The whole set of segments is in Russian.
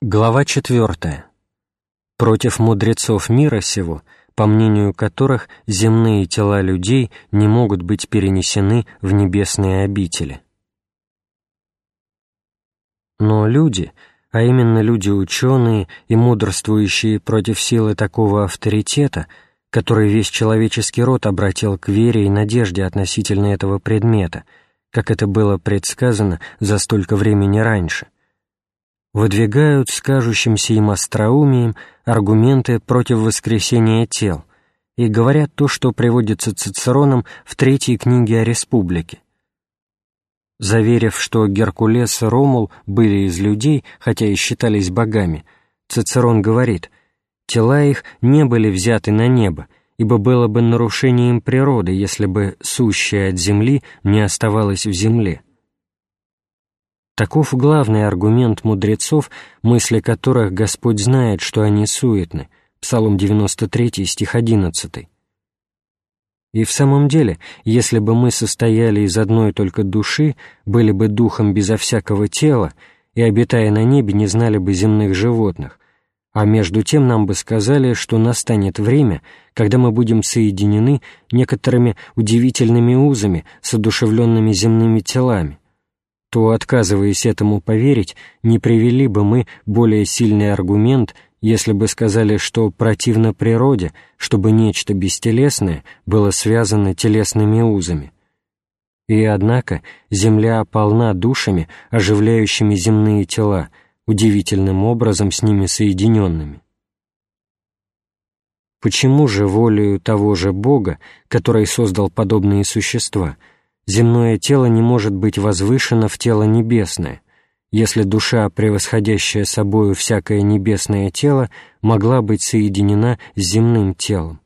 Глава 4. Против мудрецов мира сего, по мнению которых земные тела людей не могут быть перенесены в небесные обители. Но люди, а именно люди-ученые и мудрствующие против силы такого авторитета, который весь человеческий род обратил к вере и надежде относительно этого предмета, как это было предсказано за столько времени раньше – выдвигают с им остроумием аргументы против воскресения тел и говорят то, что приводится Цицероном в третьей книге о республике. Заверив, что Геркулес и Ромул были из людей, хотя и считались богами, Цицерон говорит, «Тела их не были взяты на небо, ибо было бы нарушением природы, если бы сущее от земли не оставалось в земле». Таков главный аргумент мудрецов, мысли которых Господь знает, что они суетны. Псалом 93, стих 11. И в самом деле, если бы мы состояли из одной только души, были бы духом безо всякого тела, и, обитая на небе, не знали бы земных животных, а между тем нам бы сказали, что настанет время, когда мы будем соединены некоторыми удивительными узами с одушевленными земными телами, то, отказываясь этому поверить, не привели бы мы более сильный аргумент, если бы сказали, что противно природе, чтобы нечто бестелесное было связано телесными узами. И однако земля полна душами, оживляющими земные тела, удивительным образом с ними соединенными. Почему же волею того же Бога, который создал подобные существа, земное тело не может быть возвышено в тело небесное, если душа, превосходящая собою всякое небесное тело, могла быть соединена с земным телом?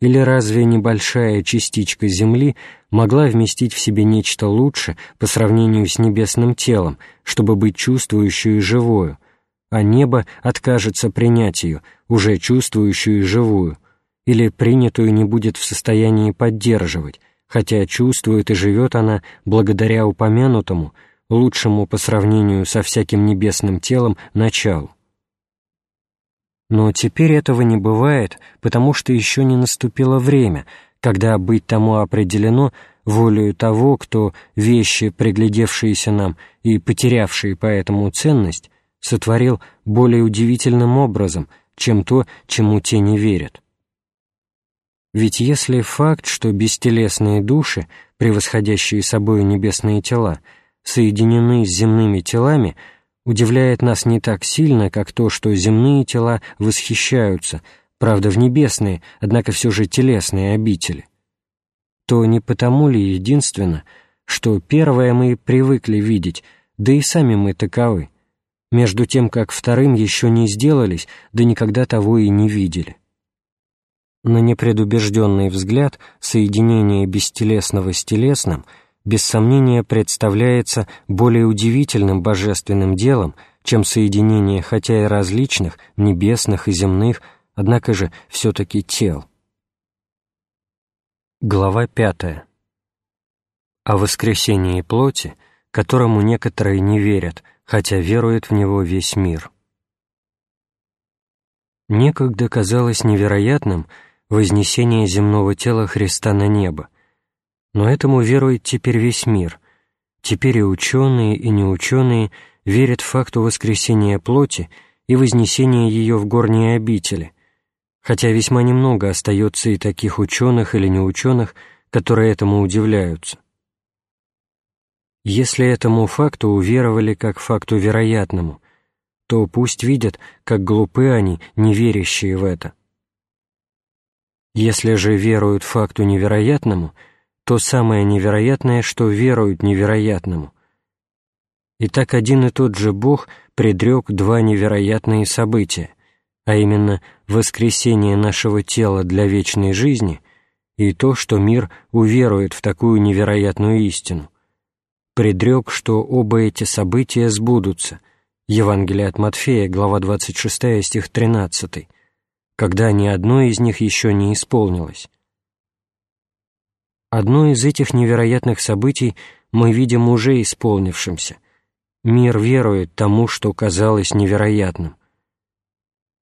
Или разве небольшая частичка Земли могла вместить в себе нечто лучше по сравнению с небесным телом, чтобы быть чувствующую и живую, а небо откажется принять ее, уже чувствующую и живую, или принятую не будет в состоянии поддерживать, хотя чувствует и живет она благодаря упомянутому, лучшему по сравнению со всяким небесным телом, началу. Но теперь этого не бывает, потому что еще не наступило время, когда быть тому определено волею того, кто вещи, приглядевшиеся нам и потерявшие поэтому ценность, сотворил более удивительным образом, чем то, чему те не верят. Ведь если факт, что бестелесные души, превосходящие собою небесные тела, соединены с земными телами, удивляет нас не так сильно, как то, что земные тела восхищаются, правда, в небесные, однако все же телесные обители, то не потому ли единственно, что первое мы привыкли видеть, да и сами мы таковы, между тем, как вторым еще не сделались, да никогда того и не видели. На непредубежденный взгляд соединение бестелесного с телесным без сомнения представляется более удивительным божественным делом, чем соединение хотя и различных, небесных и земных, однако же все-таки тел. Глава пятая. О воскресении плоти, которому некоторые не верят, хотя верует в него весь мир. Некогда казалось невероятным, вознесение земного тела Христа на небо. Но этому верует теперь весь мир. Теперь и ученые, и неученые верят факту воскресения плоти и вознесения ее в горние обители, хотя весьма немного остается и таких ученых или неученых, которые этому удивляются. Если этому факту уверовали как факту вероятному, то пусть видят, как глупы они, не верящие в это. Если же веруют факту невероятному, то самое невероятное, что веруют невероятному. И так один и тот же Бог предрек два невероятные события, а именно воскресение нашего тела для вечной жизни и то, что мир уверует в такую невероятную истину. Предрек, что оба эти события сбудутся. Евангелие от Матфея, глава 26, стих 13 когда ни одно из них еще не исполнилось. Одно из этих невероятных событий мы видим уже исполнившимся. Мир верует тому, что казалось невероятным.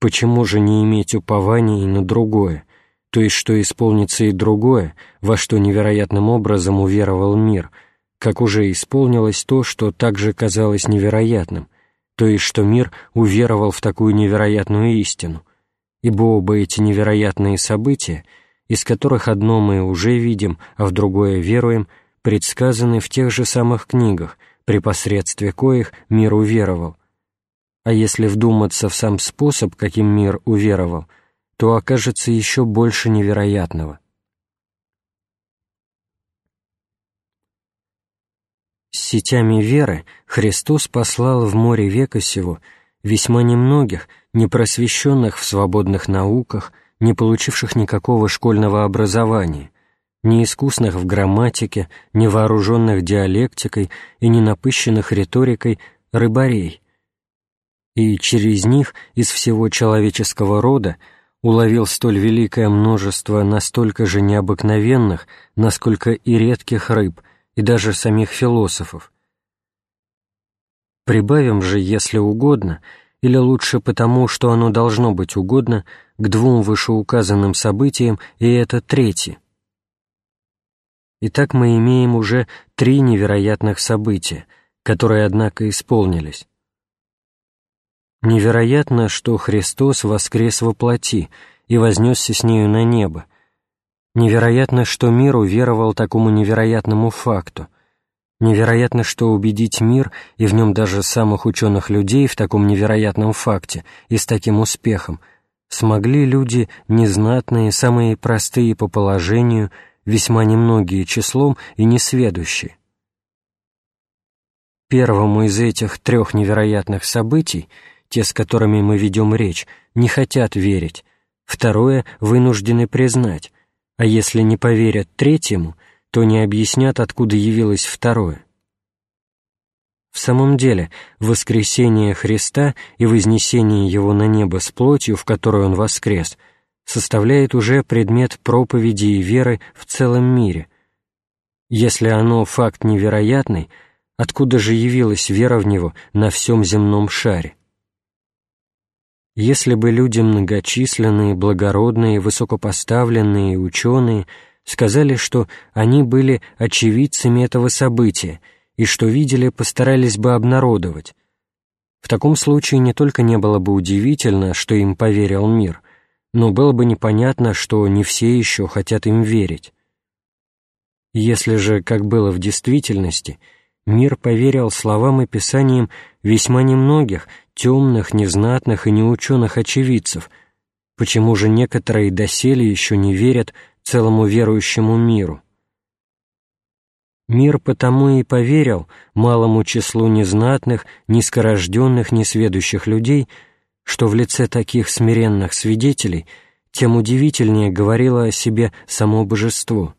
Почему же не иметь упования и на другое, то есть что исполнится и другое, во что невероятным образом уверовал мир, как уже исполнилось то, что также казалось невероятным, то есть что мир уверовал в такую невероятную истину, ибо оба эти невероятные события, из которых одно мы уже видим, а в другое веруем, предсказаны в тех же самых книгах, при посредстве коих мир уверовал. А если вдуматься в сам способ, каким мир уверовал – то окажется еще больше невероятного. С сетями веры Христос послал в море века сего весьма немногих, непросвещенных в свободных науках, не получивших никакого школьного образования, неискусных в грамматике, не вооруженных диалектикой и не напыщенных риторикой рыбарей. И через них из всего человеческого рода уловил столь великое множество настолько же необыкновенных, насколько и редких рыб, и даже самих философов. Прибавим же, если угодно, или лучше потому, что оно должно быть угодно, к двум вышеуказанным событиям, и это третье. Итак, мы имеем уже три невероятных события, которые, однако, исполнились. Невероятно, что Христос воскрес во плоти и вознесся с нею на небо. Невероятно, что мир уверовал такому невероятному факту. Невероятно, что убедить мир и в нем даже самых ученых людей в таком невероятном факте и с таким успехом. Смогли люди незнатные, самые простые по положению, весьма немногие числом и несведущие. Первому из этих трех невероятных событий — те, с которыми мы ведем речь, не хотят верить, второе вынуждены признать, а если не поверят третьему, то не объяснят, откуда явилось второе. В самом деле, воскресение Христа и вознесение Его на небо с плотью, в которую Он воскрес, составляет уже предмет проповеди и веры в целом мире. Если оно факт невероятный, откуда же явилась вера в Него на всем земном шаре? Если бы люди многочисленные, благородные, высокопоставленные ученые сказали, что они были очевидцами этого события и что видели, постарались бы обнародовать, в таком случае не только не было бы удивительно, что им поверил мир, но было бы непонятно, что не все еще хотят им верить. Если же, как было в действительности, мир поверил словам и писаниям весьма немногих, темных, незнатных и неученых очевидцев, почему же некоторые доселе еще не верят целому верующему миру? Мир потому и поверил малому числу незнатных, низкорожденных, несведущих людей, что в лице таких смиренных свидетелей тем удивительнее говорило о себе само божество.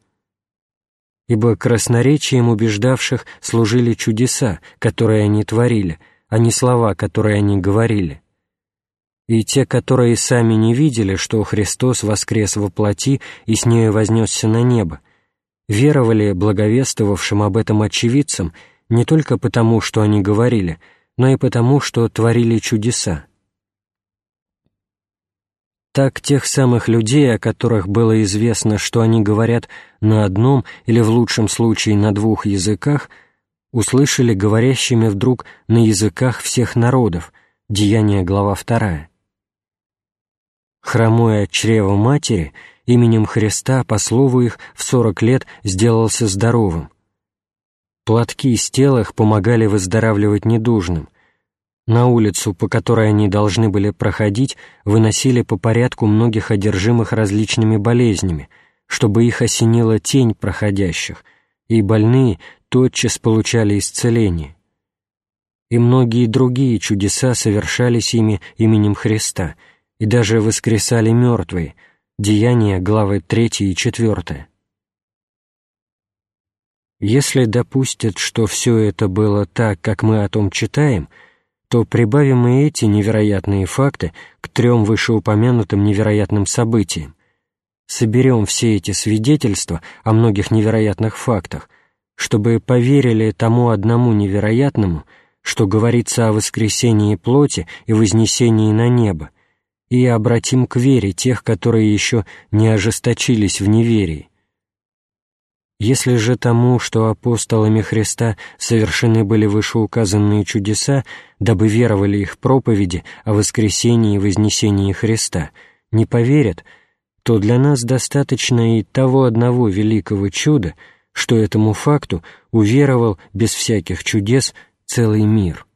Ибо красноречием убеждавших служили чудеса, которые они творили — а не слова, которые они говорили. И те, которые сами не видели, что Христос воскрес во плоти и с нею вознесся на небо, веровали благовествовавшим об этом очевидцам не только потому, что они говорили, но и потому, что творили чудеса. Так тех самых людей, о которых было известно, что они говорят на одном или в лучшем случае на двух языках – услышали говорящими вдруг на языках всех народов, Деяние, глава 2. Хромой от чрева матери, именем Христа, по слову их, в сорок лет сделался здоровым. Платки из тел их помогали выздоравливать недужным. На улицу, по которой они должны были проходить, выносили по порядку многих одержимых различными болезнями, чтобы их осенила тень проходящих, и больные тотчас получали исцеление. И многие другие чудеса совершались ими именем Христа, и даже воскресали мертвые, Деяния, главы 3 и 4. Если допустят, что все это было так, как мы о том читаем, то прибавим и эти невероятные факты к трем вышеупомянутым невероятным событиям, соберем все эти свидетельства о многих невероятных фактах, чтобы поверили тому одному невероятному, что говорится о воскресении плоти и вознесении на небо, и обратим к вере тех, которые еще не ожесточились в неверии. Если же тому, что апостолами Христа совершены были вышеуказанные чудеса, дабы веровали их проповеди о воскресении и вознесении Христа, не поверят, то для нас достаточно и того одного великого чуда, что этому факту уверовал без всяких чудес целый мир».